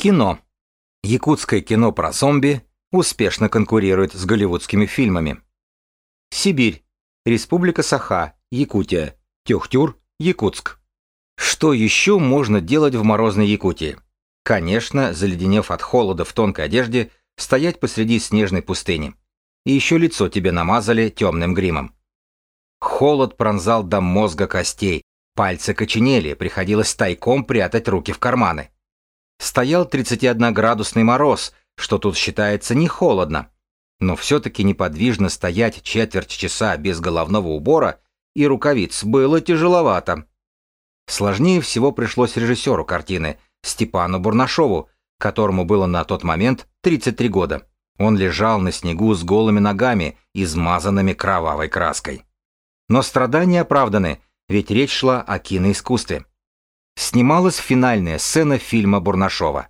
Кино. Якутское кино про зомби успешно конкурирует с голливудскими фильмами. Сибирь. Республика Саха, Якутия. Тюхтюр, Якутск. Что еще можно делать в морозной Якутии? Конечно, заледенев от холода в тонкой одежде, стоять посреди снежной пустыни. И еще лицо тебе намазали темным гримом. Холод пронзал до мозга костей, пальцы коченели, приходилось тайком прятать руки в карманы. Стоял 31-градусный мороз, что тут считается не холодно. Но все-таки неподвижно стоять четверть часа без головного убора и рукавиц было тяжеловато. Сложнее всего пришлось режиссеру картины, Степану Бурнашову, которому было на тот момент 33 года. Он лежал на снегу с голыми ногами, измазанными кровавой краской. Но страдания оправданы, ведь речь шла о киноискусстве снималась финальная сцена фильма Бурнашова.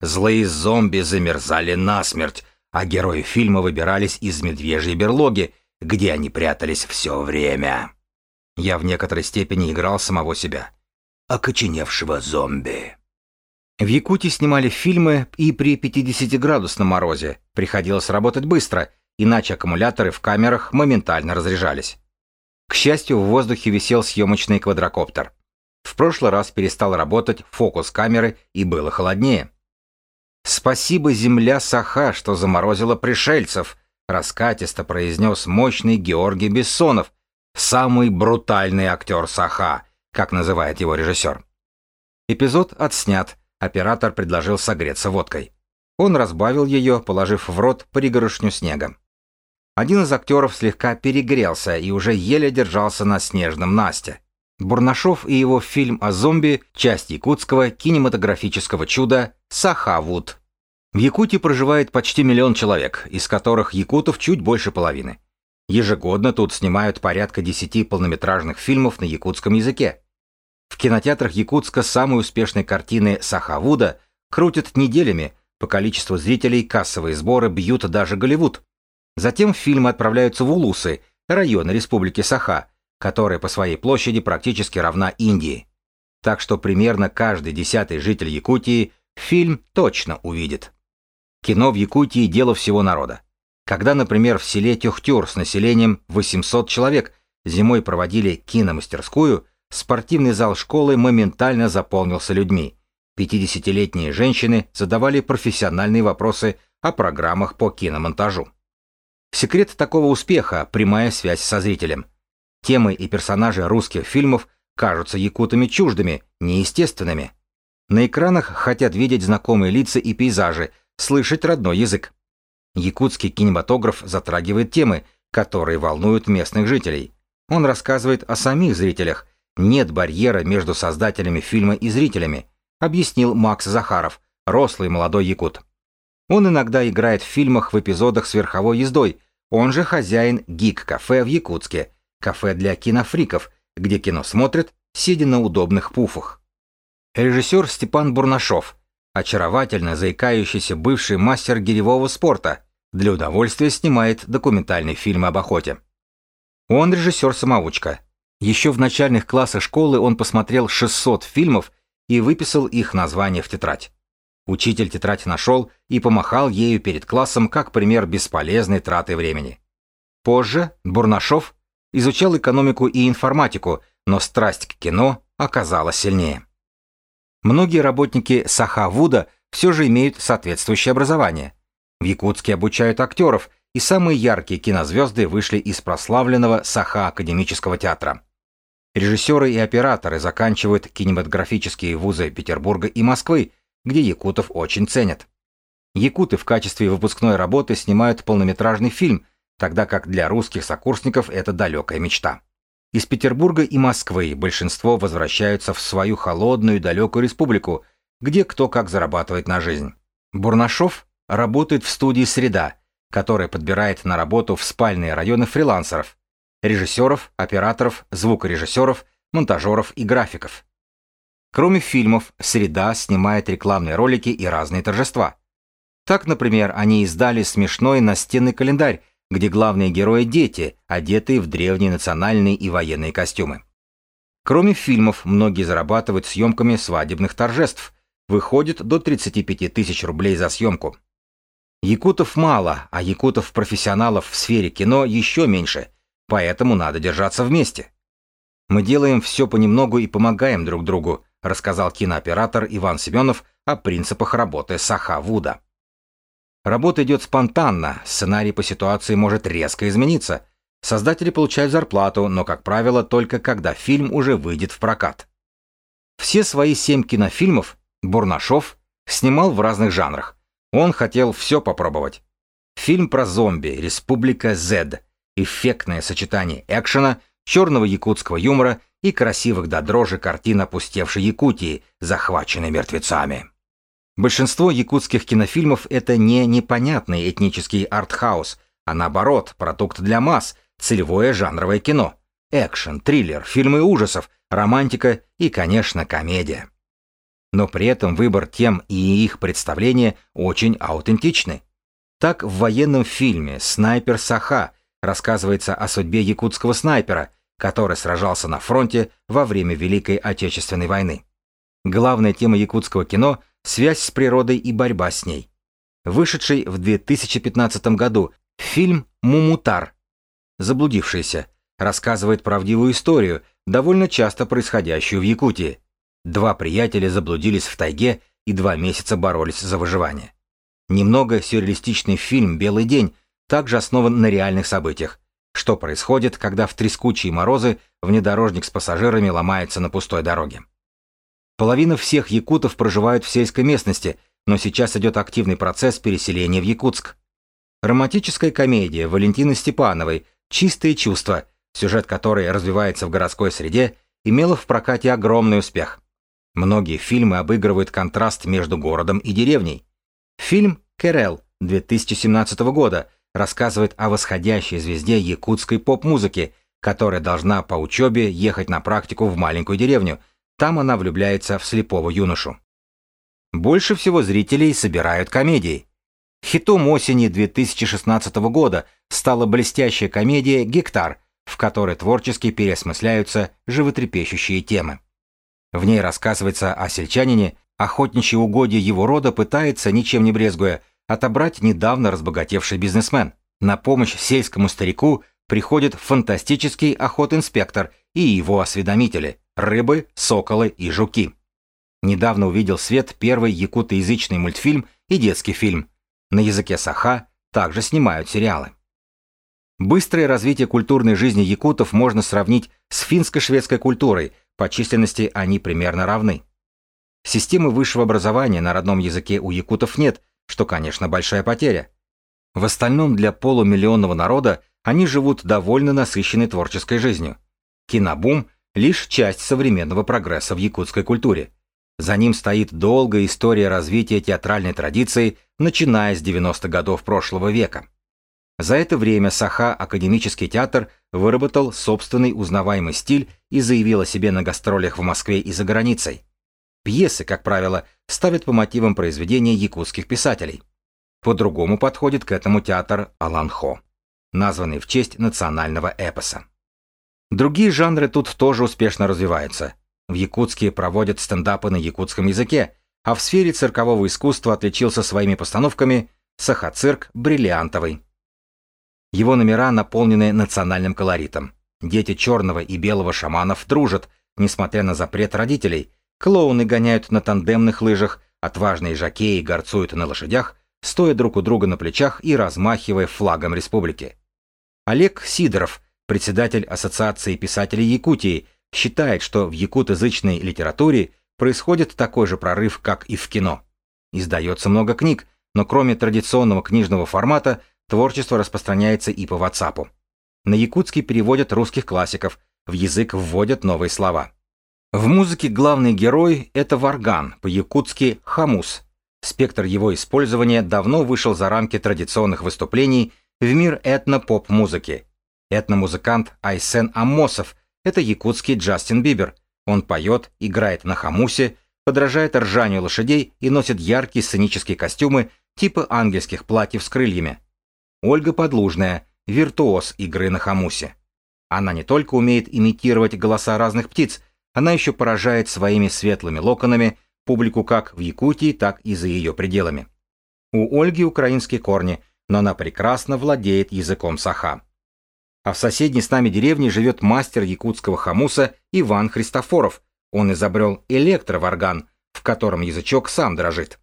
Злые зомби замерзали насмерть, а герои фильма выбирались из медвежьей берлоги, где они прятались все время. Я в некоторой степени играл самого себя. Окоченевшего зомби. В Якутии снимали фильмы и при 50-градусном морозе. Приходилось работать быстро, иначе аккумуляторы в камерах моментально разряжались. К счастью, в воздухе висел съемочный квадрокоптер. В прошлый раз перестал работать фокус камеры и было холоднее. «Спасибо, земля Саха, что заморозила пришельцев», раскатисто произнес мощный Георгий Бессонов, самый брутальный актер Саха, как называет его режиссер. Эпизод отснят, оператор предложил согреться водкой. Он разбавил ее, положив в рот пригоршню снега. Один из актеров слегка перегрелся и уже еле держался на снежном Насте. Бурнашов и его фильм о зомби – часть якутского кинематографического чуда «Сахавуд». В Якутии проживает почти миллион человек, из которых якутов чуть больше половины. Ежегодно тут снимают порядка десяти полнометражных фильмов на якутском языке. В кинотеатрах Якутска самые успешные картины Сахавуда крутят неделями, по количеству зрителей кассовые сборы бьют даже Голливуд. Затем фильмы отправляются в Улусы, район Республики Саха, которая по своей площади практически равна Индии. Так что примерно каждый десятый житель Якутии фильм точно увидит. Кино в Якутии – дело всего народа. Когда, например, в селе Тюхтюр с населением 800 человек зимой проводили киномастерскую, спортивный зал школы моментально заполнился людьми. 50-летние женщины задавали профессиональные вопросы о программах по киномонтажу. Секрет такого успеха – прямая связь со зрителем. Темы и персонажи русских фильмов кажутся якутами чуждыми, неестественными. На экранах хотят видеть знакомые лица и пейзажи, слышать родной язык. Якутский кинематограф затрагивает темы, которые волнуют местных жителей. Он рассказывает о самих зрителях. Нет барьера между создателями фильма и зрителями, объяснил Макс Захаров, рослый молодой якут. Он иногда играет в фильмах в эпизодах с верховой ездой, он же хозяин гик-кафе в Якутске, кафе для кинофриков, где кино смотрят, сидя на удобных пуфах. Режиссер Степан Бурнашов, очаровательно заикающийся бывший мастер гиревого спорта, для удовольствия снимает документальный фильм об охоте. Он режиссер-самоучка. Еще в начальных классах школы он посмотрел 600 фильмов и выписал их название в тетрадь. Учитель тетрадь нашел и помахал ею перед классом как пример бесполезной траты времени. Позже Бурнашов изучал экономику и информатику, но страсть к кино оказалась сильнее. Многие работники Саха-Вуда все же имеют соответствующее образование. В Якутске обучают актеров, и самые яркие кинозвезды вышли из прославленного Саха академического театра. Режиссеры и операторы заканчивают кинематографические вузы Петербурга и Москвы, где якутов очень ценят. Якуты в качестве выпускной работы снимают полнометражный фильм, тогда как для русских сокурсников это далекая мечта. Из Петербурга и Москвы большинство возвращаются в свою холодную далекую республику, где кто как зарабатывает на жизнь. Бурнашов работает в студии «Среда», которая подбирает на работу в спальные районы фрилансеров, режиссеров, операторов, звукорежиссеров, монтажеров и графиков. Кроме фильмов, «Среда» снимает рекламные ролики и разные торжества. Так, например, они издали смешной настенный календарь, где главные герои – дети, одетые в древние национальные и военные костюмы. Кроме фильмов, многие зарабатывают съемками свадебных торжеств. выходит до 35 тысяч рублей за съемку. Якутов мало, а якутов-профессионалов в сфере кино еще меньше, поэтому надо держаться вместе. Мы делаем все понемногу и помогаем друг другу, рассказал кинооператор Иван Семенов о принципах работы Саха Вуда. Работа идет спонтанно, сценарий по ситуации может резко измениться. Создатели получают зарплату, но, как правило, только когда фильм уже выйдет в прокат. Все свои семь кинофильмов Бурнашов снимал в разных жанрах. Он хотел все попробовать. Фильм про зомби «Республика Z», эффектное сочетание экшена, черного якутского юмора и красивых до дрожи картин опустевшей Якутии, захваченной мертвецами. Большинство якутских кинофильмов — это не непонятный этнический артхаус, а наоборот, продукт для масс, целевое жанровое кино. Экшен, триллер, фильмы ужасов, романтика и, конечно, комедия. Но при этом выбор тем и их представления очень аутентичны. Так в военном фильме «Снайпер Саха» рассказывается о судьбе якутского снайпера, который сражался на фронте во время Великой Отечественной войны. Главная тема якутского кино – связь с природой и борьба с ней. Вышедший в 2015 году фильм «Мумутар» «Заблудившийся» рассказывает правдивую историю, довольно часто происходящую в Якутии. Два приятеля заблудились в тайге и два месяца боролись за выживание. Немного сюрреалистичный фильм «Белый день» также основан на реальных событиях. Что происходит, когда в трескучие морозы внедорожник с пассажирами ломается на пустой дороге? Половина всех якутов проживают в сельской местности, но сейчас идет активный процесс переселения в Якутск. Романтическая комедия Валентины Степановой «Чистые чувства», сюжет которой развивается в городской среде, имела в прокате огромный успех. Многие фильмы обыгрывают контраст между городом и деревней. Фильм «Кэрел» 2017 года рассказывает о восходящей звезде якутской поп-музыки, которая должна по учебе ехать на практику в маленькую деревню – там она влюбляется в слепого юношу. Больше всего зрителей собирают комедии. Хитом осени 2016 года стала блестящая комедия «Гектар», в которой творчески переосмысляются животрепещущие темы. В ней рассказывается о сельчанине, охотничье угодье его рода пытается, ничем не брезгуя, отобрать недавно разбогатевший бизнесмен. На помощь сельскому старику приходит фантастический охотинспектор и его осведомители рыбы, соколы и жуки. Недавно увидел свет первый якутоязычный мультфильм и детский фильм. На языке саха также снимают сериалы. Быстрое развитие культурной жизни якутов можно сравнить с финско-шведской культурой, по численности они примерно равны. Системы высшего образования на родном языке у якутов нет, что, конечно, большая потеря. В остальном для полумиллионного народа они живут довольно насыщенной творческой жизнью. Кинобум лишь часть современного прогресса в якутской культуре. За ним стоит долгая история развития театральной традиции, начиная с 90-х годов прошлого века. За это время Саха Академический театр выработал собственный узнаваемый стиль и заявил о себе на гастролях в Москве и за границей. Пьесы, как правило, ставят по мотивам произведения якутских писателей. По-другому подходит к этому театр Аланхо, названный в честь национального эпоса. Другие жанры тут тоже успешно развиваются. В Якутске проводят стендапы на якутском языке, а в сфере циркового искусства отличился своими постановками Сахацирк «Бриллиантовый». Его номера наполнены национальным колоритом. Дети черного и белого шаманов дружат, несмотря на запрет родителей. Клоуны гоняют на тандемных лыжах, отважные жакеи горцуют на лошадях, стоя друг у друга на плечах и размахивая флагом республики. Олег Сидоров – председатель Ассоциации писателей Якутии, считает, что в якутоязычной литературе происходит такой же прорыв, как и в кино. Издается много книг, но кроме традиционного книжного формата, творчество распространяется и по WhatsApp. На якутский переводят русских классиков, в язык вводят новые слова. В музыке главный герой – это варган, по-якутски «хамус». Спектр его использования давно вышел за рамки традиционных выступлений в мир этно-поп-музыки – Этномузыкант Айсен Амосов – это якутский Джастин Бибер. Он поет, играет на хамусе, подражает ржанию лошадей и носит яркие сценические костюмы типа ангельских платьев с крыльями. Ольга Подлужная – виртуоз игры на хамусе. Она не только умеет имитировать голоса разных птиц, она еще поражает своими светлыми локонами, публику как в Якутии, так и за ее пределами. У Ольги украинские корни, но она прекрасно владеет языком саха. А в соседней с нами деревне живет мастер якутского хамуса Иван Христофоров. Он изобрел электроварган, в котором язычок сам дрожит.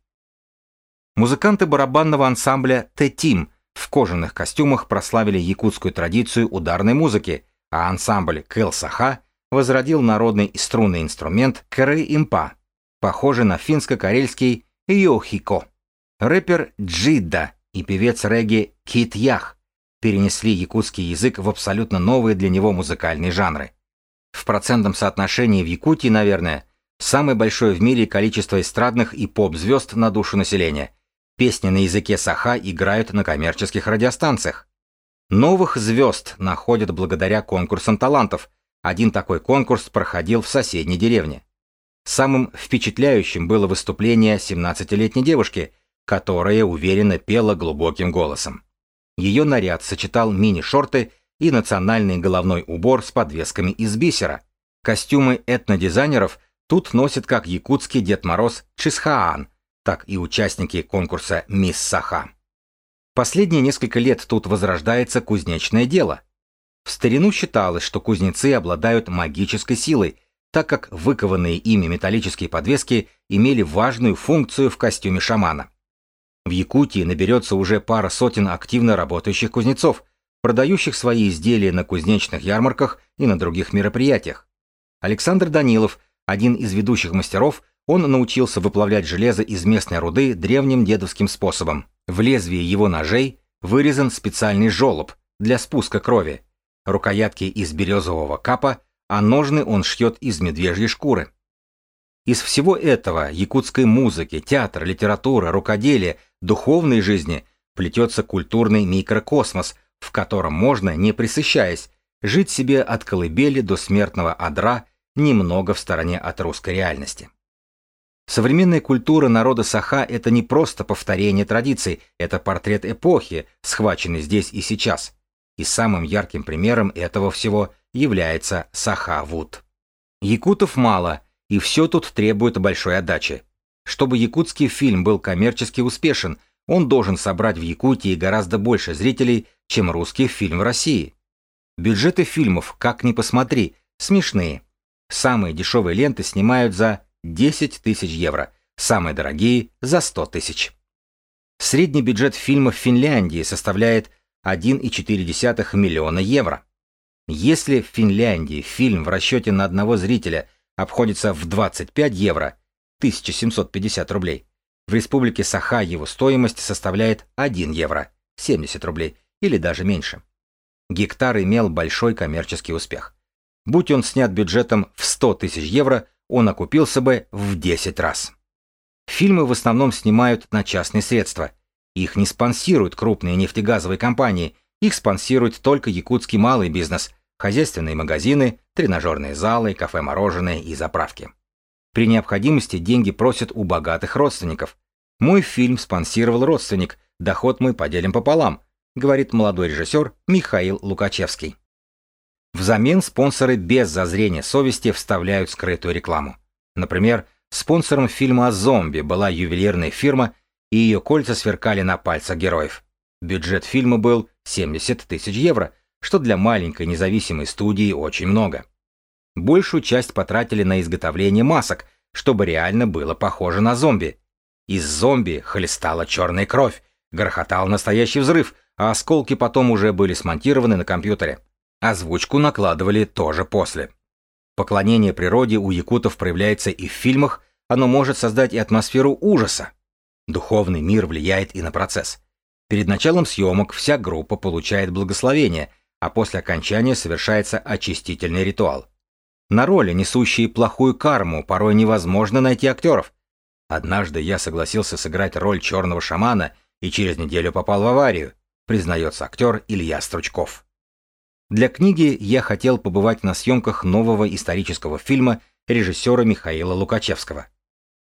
Музыканты барабанного ансамбля «Т-Тим» в кожаных костюмах прославили якутскую традицию ударной музыки, а ансамбль «Кэл Саха» возродил народный струнный инструмент «Кэрэ-импа», похожий на финско-карельский «Йохико». Рэпер Джидда и певец регги Кит Ях перенесли якутский язык в абсолютно новые для него музыкальные жанры. В процентном соотношении в Якутии, наверное, самое большое в мире количество эстрадных и поп-звезд на душу населения. Песни на языке саха играют на коммерческих радиостанциях. Новых звезд находят благодаря конкурсам талантов. Один такой конкурс проходил в соседней деревне. Самым впечатляющим было выступление 17-летней девушки, которая уверенно пела глубоким голосом. Ее наряд сочетал мини-шорты и национальный головной убор с подвесками из бисера. Костюмы этнодизайнеров тут носят как якутский Дед Мороз Чисхаан, так и участники конкурса «Мисс Саха». Последние несколько лет тут возрождается кузнечное дело. В старину считалось, что кузнецы обладают магической силой, так как выкованные ими металлические подвески имели важную функцию в костюме шамана. В Якутии наберется уже пара сотен активно работающих кузнецов, продающих свои изделия на кузнечных ярмарках и на других мероприятиях. Александр Данилов, один из ведущих мастеров, он научился выплавлять железо из местной руды древним дедовским способом. В лезвии его ножей вырезан специальный желоб для спуска крови, рукоятки из березового капа, а ножны он шьет из медвежьей шкуры. Из всего этого якутской музыки, театра, литературы, рукоделия, духовной жизни плетется культурный микрокосмос, в котором можно, не присыщаясь, жить себе от колыбели до смертного адра немного в стороне от русской реальности. Современная культура народа Саха – это не просто повторение традиций, это портрет эпохи, схваченный здесь и сейчас. И самым ярким примером этого всего является Саха-Вуд. Якутов мало – и все тут требует большой отдачи. Чтобы якутский фильм был коммерчески успешен, он должен собрать в Якутии гораздо больше зрителей, чем русский фильм в России. Бюджеты фильмов, как ни посмотри, смешные. Самые дешевые ленты снимают за 10 тысяч евро, самые дорогие – за 100 тысяч. Средний бюджет фильма в Финляндии составляет 1,4 миллиона евро. Если в Финляндии фильм в расчете на одного зрителя – обходится в 25 евро, 1750 рублей. В республике Саха его стоимость составляет 1 евро, 70 рублей, или даже меньше. Гектар имел большой коммерческий успех. Будь он снят бюджетом в 100 тысяч евро, он окупился бы в 10 раз. Фильмы в основном снимают на частные средства. Их не спонсируют крупные нефтегазовые компании, их спонсирует только якутский малый бизнес, хозяйственные магазины, тренажерные залы, кафе-мороженое и заправки. При необходимости деньги просят у богатых родственников. Мой фильм спонсировал родственник, доход мы поделим пополам, говорит молодой режиссер Михаил Лукачевский. Взамен спонсоры без зазрения совести вставляют скрытую рекламу. Например, спонсором фильма о зомби была ювелирная фирма, и ее кольца сверкали на пальцах героев. Бюджет фильма был 70 тысяч евро, что для маленькой независимой студии очень много. Большую часть потратили на изготовление масок, чтобы реально было похоже на зомби. Из зомби хлестала черная кровь, грохотал настоящий взрыв, а осколки потом уже были смонтированы на компьютере. Озвучку накладывали тоже после. Поклонение природе у якутов проявляется и в фильмах, оно может создать и атмосферу ужаса. Духовный мир влияет и на процесс. Перед началом съемок вся группа получает благословение, а после окончания совершается очистительный ритуал. На роли, несущие плохую карму, порой невозможно найти актеров. Однажды я согласился сыграть роль черного шамана и через неделю попал в аварию, признается актер Илья Стручков. Для книги я хотел побывать на съемках нового исторического фильма режиссера Михаила Лукачевского.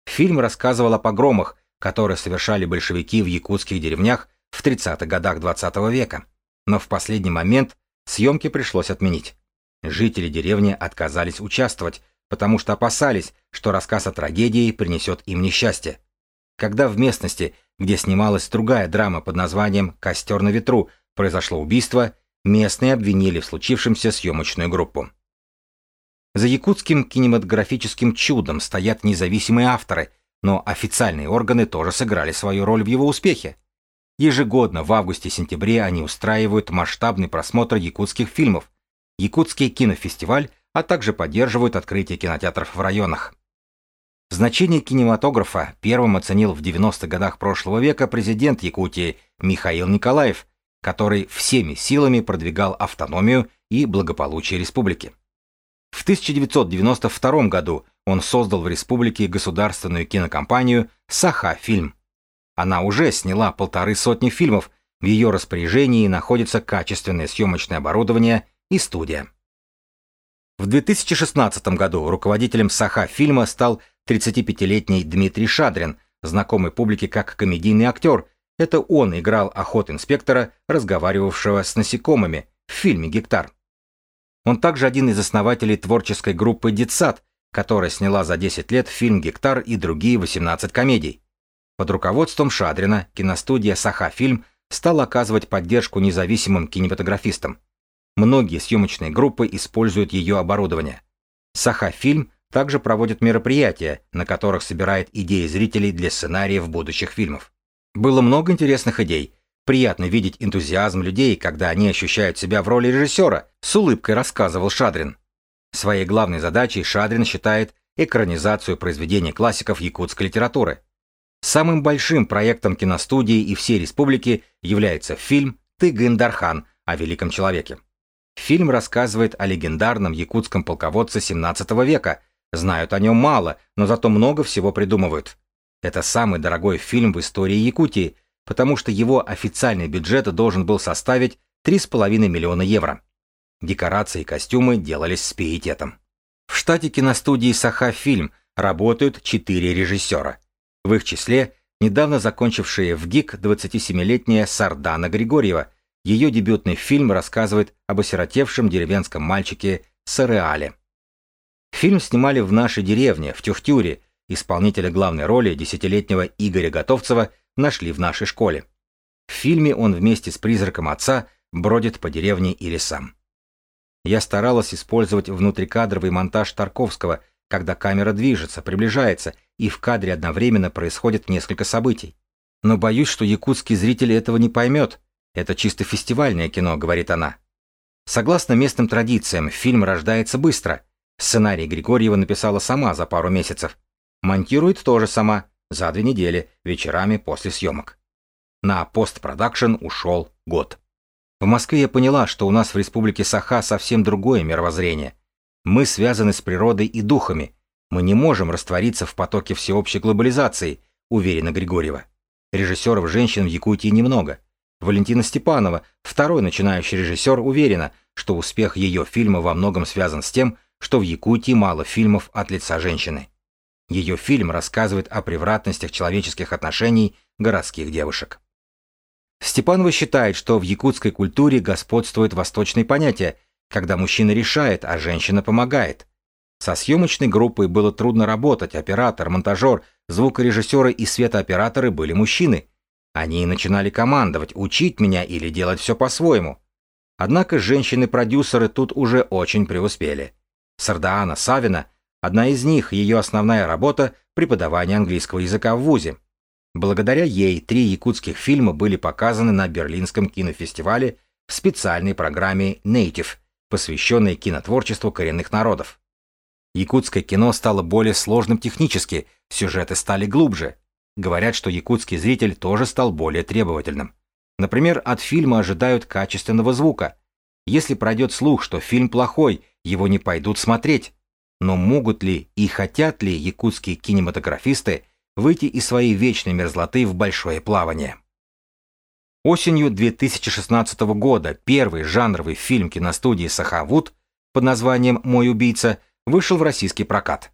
Фильм рассказывал о погромах, которые совершали большевики в якутских деревнях в 30-х годах XX -го века но в последний момент съемки пришлось отменить. Жители деревни отказались участвовать, потому что опасались, что рассказ о трагедии принесет им несчастье. Когда в местности, где снималась другая драма под названием «Костер на ветру», произошло убийство, местные обвинили в случившемся съемочную группу. За якутским кинематографическим чудом стоят независимые авторы, но официальные органы тоже сыграли свою роль в его успехе. Ежегодно в августе-сентябре они устраивают масштабный просмотр якутских фильмов, Якутский кинофестиваль, а также поддерживают открытие кинотеатров в районах. Значение кинематографа первым оценил в 90-х годах прошлого века президент Якутии Михаил Николаев, который всеми силами продвигал автономию и благополучие республики. В 1992 году он создал в республике государственную кинокомпанию «Саха-фильм». Она уже сняла полторы сотни фильмов, в ее распоряжении находится качественное съемочное оборудование и студия. В 2016 году руководителем Саха-фильма стал 35-летний Дмитрий Шадрин, знакомый публике как комедийный актер. Это он играл охот-инспектора, разговаривавшего с насекомыми в фильме «Гектар». Он также один из основателей творческой группы «Детсад», которая сняла за 10 лет фильм «Гектар» и другие 18 комедий. Под руководством Шадрина киностудия «Саха-фильм» стала оказывать поддержку независимым кинематографистам. Многие съемочные группы используют ее оборудование. «Саха-фильм» также проводит мероприятия, на которых собирает идеи зрителей для сценариев будущих фильмов. Было много интересных идей, Приятно видеть энтузиазм людей, когда они ощущают себя в роли режиссера, с улыбкой рассказывал Шадрин. Своей главной задачей Шадрин считает экранизацию произведений классиков якутской литературы. Самым большим проектом киностудии и всей республики является фильм «Тыгын Дархан» о великом человеке. Фильм рассказывает о легендарном якутском полководце 17 века. Знают о нем мало, но зато много всего придумывают. Это самый дорогой фильм в истории Якутии, потому что его официальный бюджет должен был составить 3,5 миллиона евро. Декорации и костюмы делались с пиететом. В штате киностудии «Саха-фильм» работают четыре режиссера. В их числе недавно закончившая в ГИК 27-летняя Сардана Григорьева. Ее дебютный фильм рассказывает об осиротевшем деревенском мальчике Сареале. Фильм снимали в нашей деревне, в Тюхтюре. Исполнителя главной роли, десятилетнего Игоря Готовцева, нашли в нашей школе. В фильме он вместе с призраком отца бродит по деревне и лесам. Я старалась использовать внутрикадровый монтаж Тарковского, когда камера движется, приближается, и в кадре одновременно происходит несколько событий. Но боюсь, что якутский зритель этого не поймет. Это чисто фестивальное кино, говорит она. Согласно местным традициям, фильм рождается быстро. Сценарий Григорьева написала сама за пару месяцев. Монтирует тоже сама, за две недели, вечерами после съемок. На постпродакшн ушел год. В Москве я поняла, что у нас в республике Саха совсем другое мировоззрение. Мы связаны с природой и духами. Мы не можем раствориться в потоке всеобщей глобализации, уверена Григорьева. Режиссеров женщин в Якутии немного. Валентина Степанова, второй начинающий режиссер, уверена, что успех ее фильма во многом связан с тем, что в Якутии мало фильмов от лица женщины. Ее фильм рассказывает о превратностях человеческих отношений городских девушек. Степанова считает, что в якутской культуре господствует восточное понятие, когда мужчина решает, а женщина помогает. Со съемочной группой было трудно работать, оператор, монтажер, звукорежиссеры и светооператоры были мужчины. Они начинали командовать, учить меня или делать все по-своему. Однако женщины-продюсеры тут уже очень преуспели. Сардаана Савина Одна из них, ее основная работа – преподавание английского языка в ВУЗе. Благодаря ей три якутских фильма были показаны на Берлинском кинофестивале в специальной программе Native, посвященной кинотворчеству коренных народов. Якутское кино стало более сложным технически, сюжеты стали глубже. Говорят, что якутский зритель тоже стал более требовательным. Например, от фильма ожидают качественного звука. Если пройдет слух, что фильм плохой, его не пойдут смотреть. Но могут ли и хотят ли якутские кинематографисты выйти из своей вечной мерзлоты в большое плавание? Осенью 2016 года первый жанровый фильм киностудии «Сахавуд» под названием «Мой убийца» вышел в российский прокат.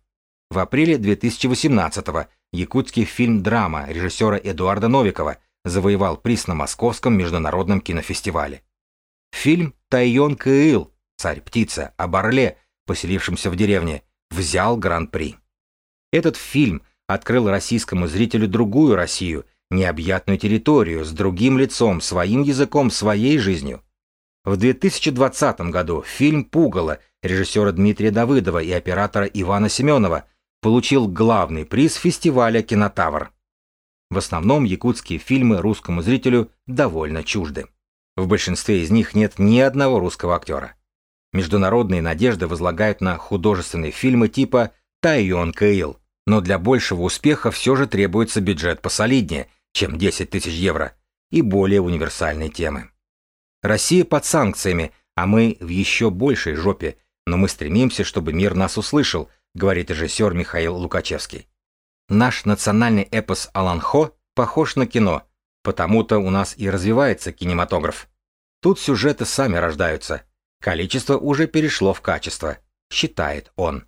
В апреле 2018 якутский фильм-драма режиссера Эдуарда Новикова завоевал приз на Московском международном кинофестивале. Фильм «Тайон Каил. Царь-птица» об орле, поселившемся в деревне, взял гран-при. Этот фильм открыл российскому зрителю другую Россию, необъятную территорию, с другим лицом, своим языком, своей жизнью. В 2020 году фильм «Пугало» режиссера Дмитрия Давыдова и оператора Ивана Семенова получил главный приз фестиваля «Кинотавр». В основном якутские фильмы русскому зрителю довольно чужды. В большинстве из них нет ни одного русского актера. Международные надежды возлагают на художественные фильмы типа «Тайон Кейл», но для большего успеха все же требуется бюджет посолиднее, чем 10 тысяч евро, и более универсальные темы. Россия под санкциями, а мы в еще большей жопе, но мы стремимся, чтобы мир нас услышал, говорит режиссер Михаил Лукачевский. Наш национальный эпос Аланхо похож на кино, потому-то у нас и развивается кинематограф. Тут сюжеты сами рождаются. Количество уже перешло в качество, считает он.